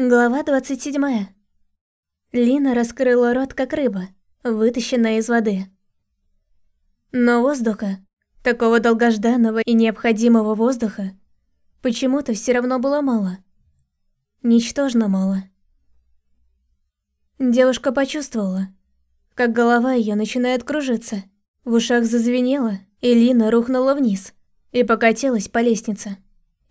Глава 27. Лина раскрыла рот, как рыба, вытащенная из воды. Но воздуха, такого долгожданного и необходимого воздуха, почему-то все равно было мало. Ничтожно мало. Девушка почувствовала, как голова ее начинает кружиться. В ушах зазвенело, и Лина рухнула вниз и покатилась по лестнице.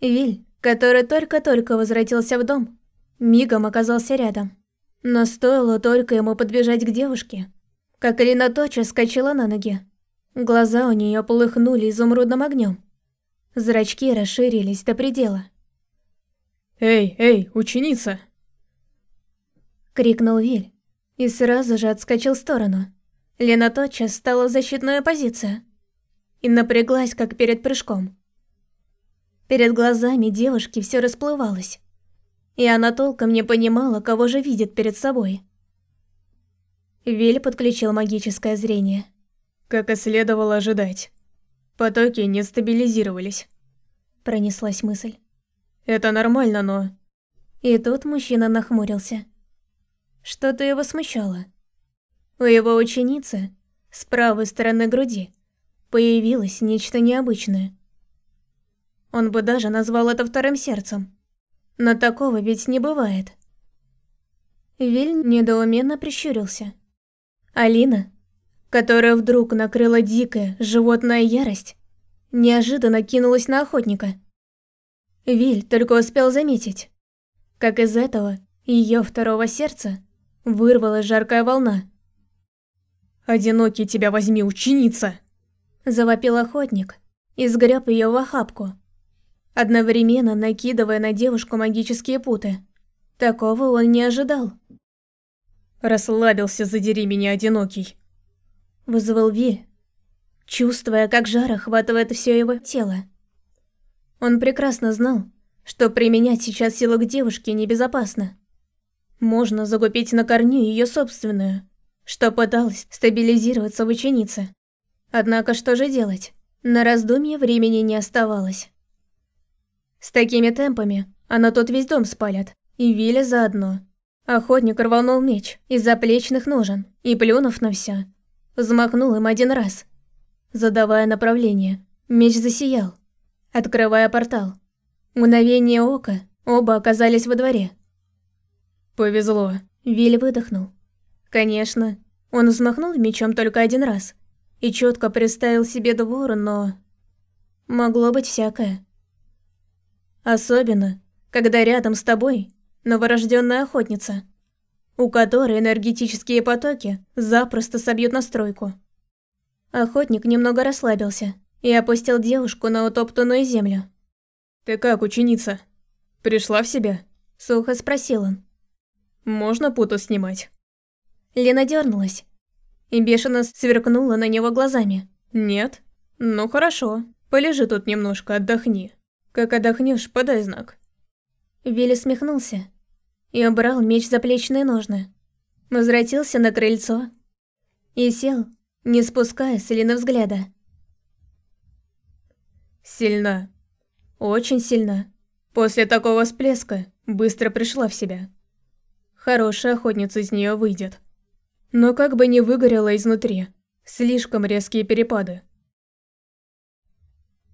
Виль, который только-только возвратился в дом, мигом оказался рядом. Но стоило только ему подбежать к девушке, как Алина тотчас скачала на ноги. Глаза у нее полыхнули изумрудным огнем. Зрачки расширились до предела. «Эй, эй, ученица!» Крикнул Виль и сразу же отскочил в сторону. Лена тотчас стала в защитную позицию и напряглась, как перед прыжком. Перед глазами девушки все расплывалось и она толком не понимала, кого же видит перед собой. Виль подключил магическое зрение. Как и следовало ожидать. Потоки не стабилизировались. Пронеслась мысль. Это нормально, но... И тут мужчина нахмурился. Что-то его смущало. У его ученицы, с правой стороны груди, появилось нечто необычное. Он бы даже назвал это вторым сердцем. Но такого ведь не бывает. Виль недоуменно прищурился. Алина, которая вдруг накрыла дикая животная ярость, неожиданно кинулась на охотника. Виль только успел заметить, как из этого ее второго сердца вырвалась жаркая волна. «Одинокий тебя возьми, ученица!» Завопил охотник и сгреб ее в охапку, одновременно накидывая на девушку магические путы. Такого он не ожидал. «Расслабился, задери меня, одинокий!» Вызвал Виль, чувствуя, как жар охватывает все его тело. Он прекрасно знал, что применять сейчас силу к девушке небезопасно. Можно загубить на корню ее собственную, что пыталась стабилизироваться в ученице. Однако что же делать? На раздумье времени не оставалось. С такими темпами она тут весь дом спалят. И Виля заодно. Охотник рванул меч из заплечных ножен и, плюнув на все, взмахнул им один раз. Задавая направление, меч засиял, открывая портал. Мгновение ока, оба оказались во дворе. «Повезло», — Виль выдохнул. Конечно, он взмахнул мечом только один раз и четко представил себе двор, но... Могло быть всякое. Особенно, когда рядом с тобой новорожденная охотница, у которой энергетические потоки запросто собьют настройку. Охотник немного расслабился и опустил девушку на утоптанную землю. «Ты как, ученица? Пришла в себя?» – сухо спросил он. «Можно путу снимать?» Лена дернулась и бешено сверкнула на него глазами. «Нет? Ну хорошо, полежи тут немножко, отдохни». Как отдохнешь, подай знак. Вилли смехнулся и убрал меч за плечные ножны. Возвратился на крыльцо и сел, не спуская с Элины взгляда. Сильна. Очень сильна. После такого всплеска быстро пришла в себя. Хорошая охотница из нее выйдет. Но как бы не выгорела изнутри, слишком резкие перепады.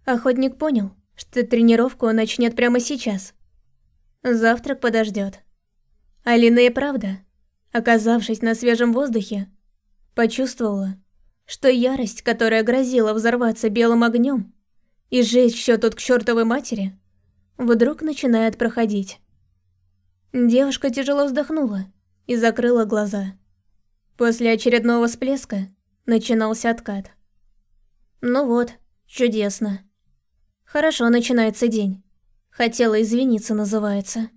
Охотник понял, что тренировку он начнет прямо сейчас. Завтрак подождет. Алина и правда, оказавшись на свежем воздухе, почувствовала, что ярость, которая грозила взорваться белым огнем и сжечь все тут к чертовой матери, вдруг начинает проходить. Девушка тяжело вздохнула и закрыла глаза. После очередного всплеска начинался откат. Ну вот, чудесно. Хорошо начинается день. Хотела извиниться, называется.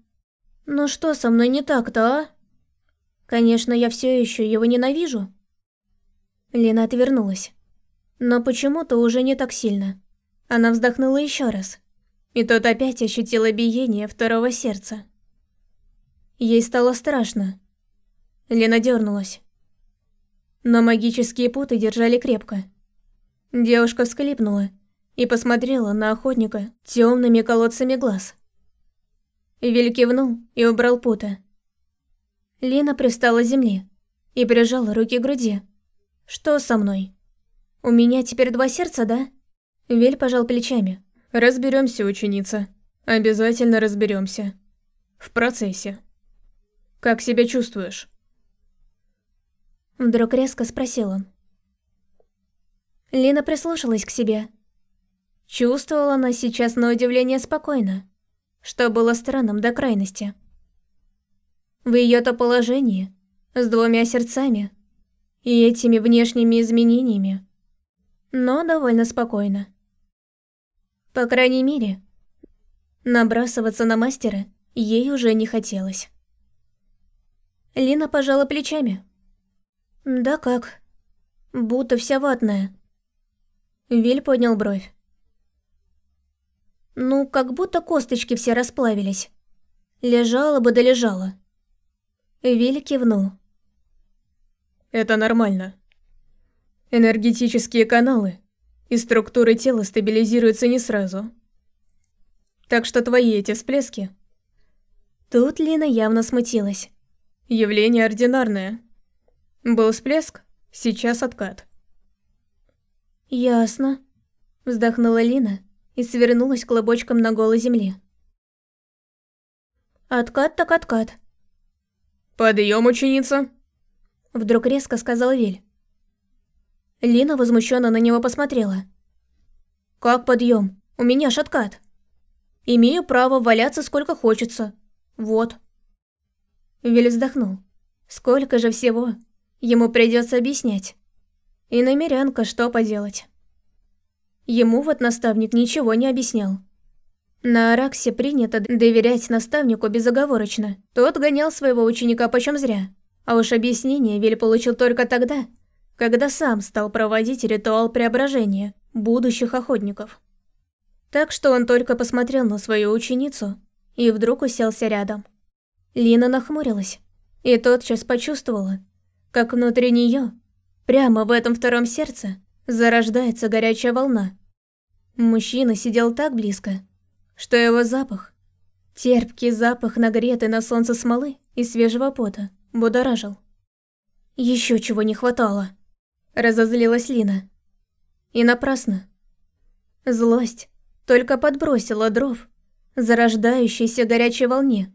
Ну что со мной не так-то, а? Конечно, я все еще его ненавижу. Лена отвернулась. Но почему-то уже не так сильно. Она вздохнула еще раз. И тот опять ощутила биение второго сердца. Ей стало страшно. Лена дернулась. Но магические путы держали крепко. Девушка всклипнула и посмотрела на охотника темными колодцами глаз. Виль кивнул и убрал пута. Лина пристала к земле и прижала руки к груди. «Что со мной? У меня теперь два сердца, да?» Вель пожал плечами. Разберемся, ученица. Обязательно разберемся. В процессе. Как себя чувствуешь?» Вдруг резко спросил он. Лина прислушалась к себе. Чувствовала она сейчас на удивление спокойно, что было странным до крайности. В ее-то положении, с двумя сердцами и этими внешними изменениями, но довольно спокойно. По крайней мере, набрасываться на мастера ей уже не хотелось. Лина пожала плечами. «Да как? Будто вся ватная». Виль поднял бровь. «Ну, как будто косточки все расплавились. Лежала бы да лежала». Виль кивнул. «Это нормально. Энергетические каналы и структуры тела стабилизируются не сразу. Так что твои эти всплески...» Тут Лина явно смутилась. Явление ординарное. Был всплеск, сейчас откат. Ясно. Вздохнула Лина и свернулась клубочком на голой земле. Откат так откат. Подъем, ученица. Вдруг резко сказал Виль. Лина возмущенно на него посмотрела. «Как подъем? У меня ж откат. Имею право валяться сколько хочется. Вот». Виль вздохнул. Сколько же всего ему придется объяснять. И намерянка, что поделать. Ему вот наставник ничего не объяснял. На Араксе принято доверять наставнику безоговорочно. Тот гонял своего ученика почем зря. А уж объяснение Виль получил только тогда, когда сам стал проводить ритуал преображения будущих охотников. Так что он только посмотрел на свою ученицу и вдруг уселся рядом. Лина нахмурилась и тотчас почувствовала, как внутри нее, прямо в этом втором сердце, зарождается горячая волна. Мужчина сидел так близко, что его запах, терпкий запах нагретой на солнце смолы и свежего пота, будоражил. Еще чего не хватало. Разозлилась Лина. И напрасно. Злость только подбросила дров зарождающейся горячей волне.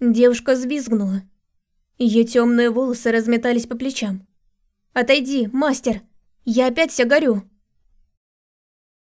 Девушка взвизгнула. Ее темные волосы разметались по плечам. «Отойди, мастер! Я опять вся горю!»